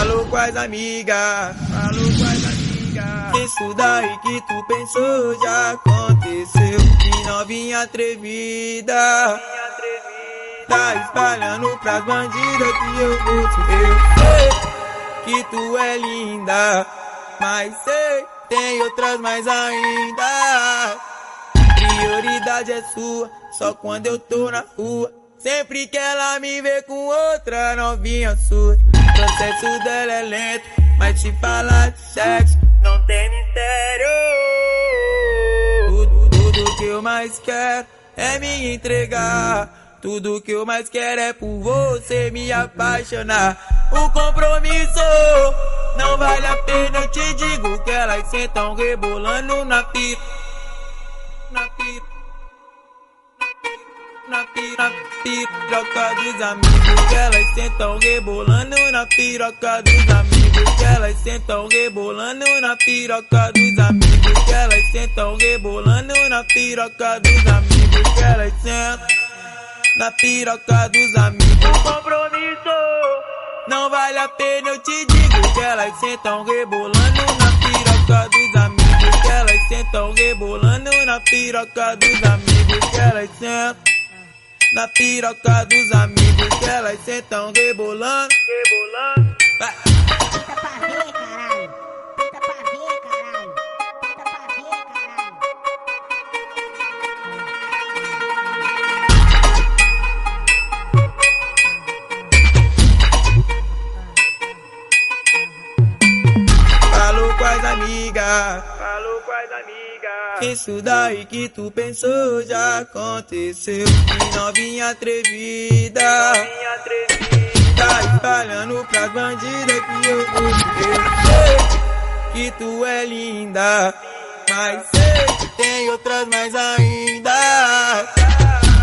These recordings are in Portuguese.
Falou com as amigas, falou com as amigas. Isso daí que tu pensou já aconteceu. Que novinha atrevida. Tá espalhando pras bandidas que eu gosto. Eu sei que tu é linda, mas sei, tem outras mais ainda. Prioridade é sua, só quando eu tô na rua. Sempre que ela me vê com outra novinha sua. Processo dela é lento, mas te falar de sexo não tem mistério. Tudo, tudo que eu mais quero é me entregar. Tudo que eu mais quero é por você me apaixonar. O compromisso não vale a pena, eu te digo que elas sentam rebolando na pita. Na pita na pira, piroca dos amigos que elas sentam rebolando na piroca dos amigos que elas sentam rebolando na piroca dos amigos que elas sentam rebolando na piroca dos amigos que elas sentam na piroca dos amigos. Compromisso. Não vale a pena eu te digo que elas sentam rebolando na piroca dos amigos que elas sentam rebolando na piroca dos amigos que elas sentam na piroca dos amigos que elas sentam rebolando, rebolando. Vai. Pinta pra ver, caralho. Pinta pra ver, caralho. Pinta pra ver, caralho. Falou com as amigas, as amigas. Isso daí que tu pensou já aconteceu. Que novinha atrevida, novinha atrevida. Tá espalhando pras bandidas que eu gostei. Sei que tu é linda, mas sei que tem outras mais ainda.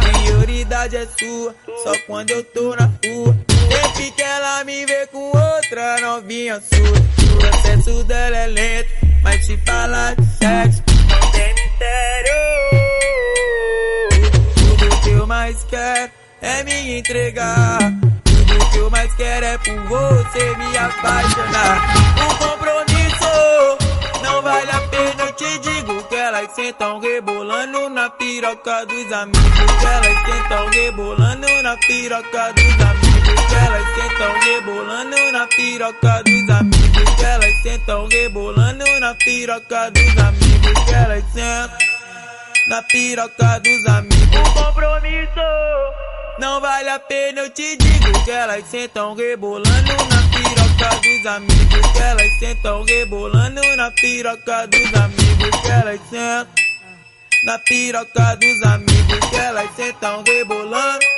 Prioridade é sua, só quando eu tô na rua. Sempre que ela me vê com outra novinha sua. O processo dela é lento, mas te falar de sexo não tem mistério. Tudo que eu mais quero é me entregar. Tudo que eu mais quero é por você me apaixonar. O compromisso não vale a pena, eu te digo que elas sentam rebolando na piroca dos amigos. Que elas sentam rebolando na piroca dos amigos. Que elas sentam rebolando na piroca dos amigos. Sentam rebolando na piroca dos amigos. Que elas sentam na piroca dos amigos. O compromisso não vale a pena, eu te digo que elas sentam rebolando na piroca dos amigos. Que elas sentam rebolando na piroca dos amigos. Que elas sentam na piroca dos amigos. Que elas sentam rebolando.